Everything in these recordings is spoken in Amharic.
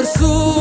bersuara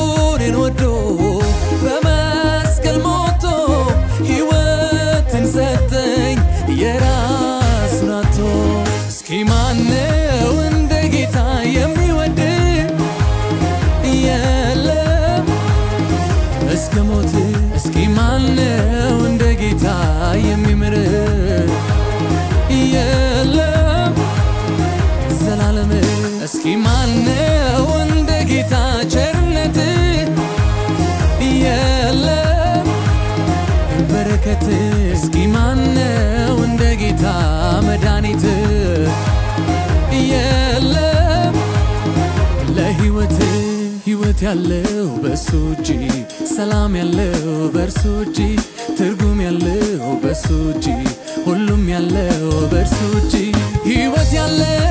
ህይወት ያለው በሱ እጅ ሰላም ያለው በእርሱ እጅ ትርጉም ያለው በሱ እጅ ሁሉም ያለው በእርሱ እጅ ህይወት ያለው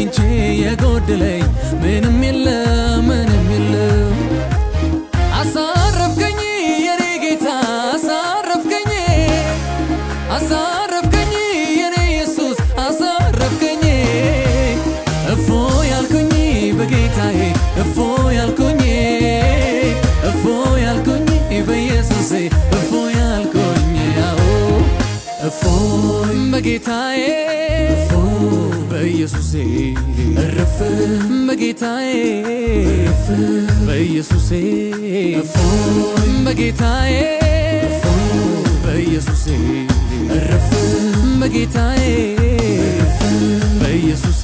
አግኝቼ የጎደለኝ ምንም የለም ምንም የለም። አሳረፍከኝ የኔ ጌታ አሳረፍከኝ አሳረፍከኝ የኔ ኢየሱስ አሳረፍከኝ። እፎ ያልኩኝ በጌታዬ እፎ ያልኩኝ እፎ ያልኩኝ በኢየሱሴ እፎ ያልኩኝ ያው እፎ በጌታዬ በኢየሱሴ እረፍ በጌታዬ እረፍ በኢየሱሴ እፎ በጌታዬ በኢየሱሴ እረፍ በጌታዬ እረፍ በኢየሱሴ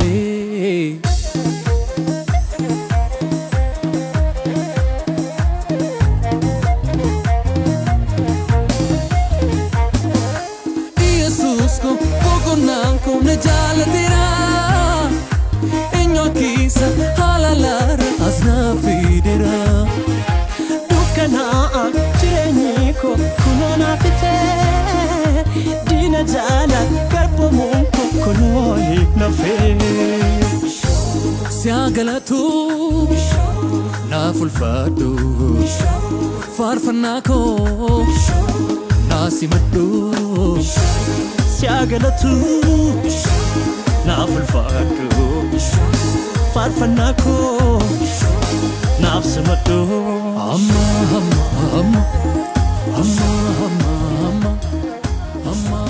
na jaala garbomuun kokkolooni nafee. Siyaa galatu naaf ulfaadhu faarfannaa koo naasimadhu. Siyaa galatu naaf ulfaadhu faarfannaa koo naaf simadhu. Amma amma amma amma amma amma amma.